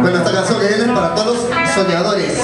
Bueno, esta canción que viene es para todos los soñadores.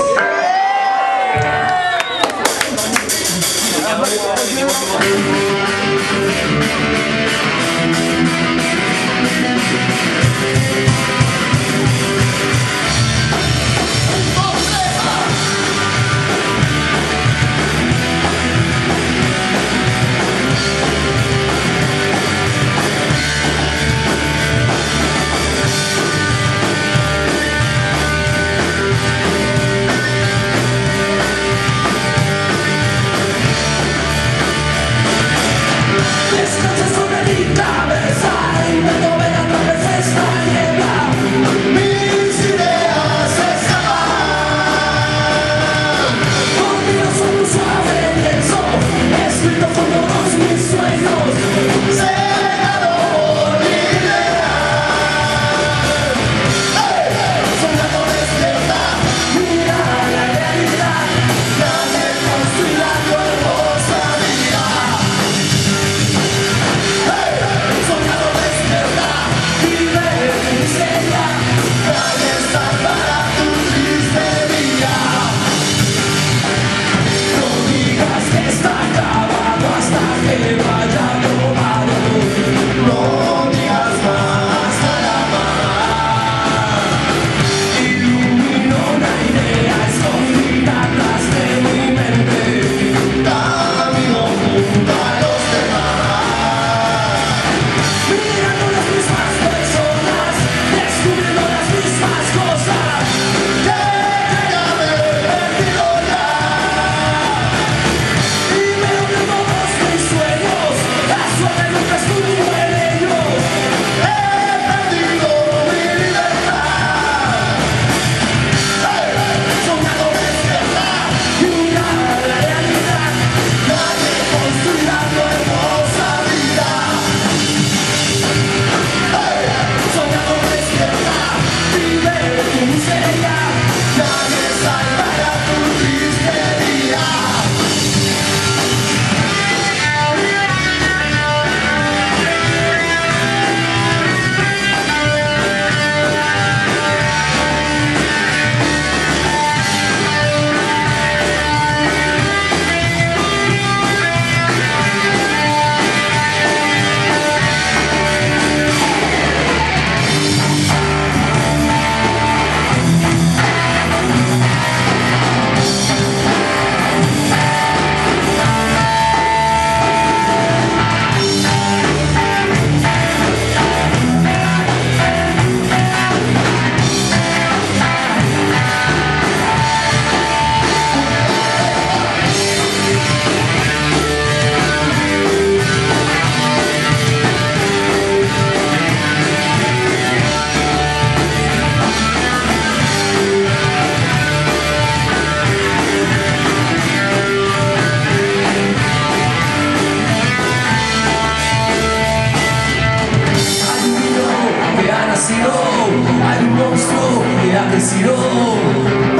hermoso que ha crecido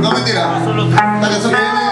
No mentira. Solo...